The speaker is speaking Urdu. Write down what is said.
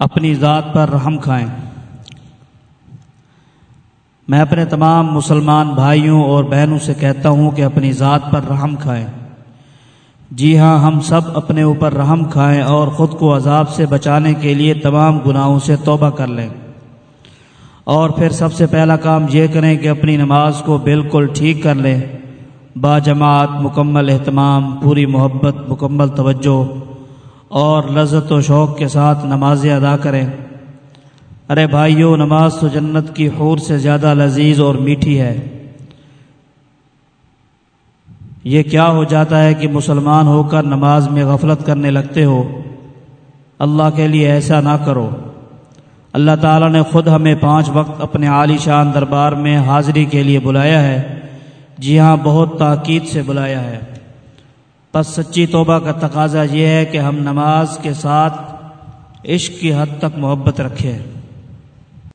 اپنی ذات پر رحم کھائیں۔ میں اپنے تمام مسلمان بھائیوں اور بہنوں سے کہتا ہوں کہ اپنی ذات پر رحم کھائیں۔ جی ہاں ہم سب اپنے اوپر رحم کھائیں اور خود کو عذاب سے بچانے کے لیے تمام گناہوں سے توبہ کر لیں۔ اور پھر سب سے پہلا کام یہ کریں کہ اپنی نماز کو بالکل ٹھیک کر لیں۔ با جماعت، مکمل اہتمام، پوری محبت، مکمل توجہ۔ اور لذت و شوق کے ساتھ نمازیں ادا کریں۔ ارے بھائیو، نماز تو جنت کی حور سے زیادہ لذیذ اور میٹھی ہے۔ یہ کیا ہو جاتا ہے کہ مسلمان ہو کر نماز میں غفلت کرنے لگتے ہو؟ اللہ کے لیے ایسا نہ کرو۔ اللہ تعالیٰ نے خود ہمیں پانچ وقت اپنے عالی شان دربار میں حاضری کے لیے بلایا ہے۔ جی ہاں بہت تاکید سے بلایا ہے۔ بس سچی توبہ کا تقاضا یہ ہے کہ ہم نماز کے ساتھ عشق کی حد تک محبت رکھیں۔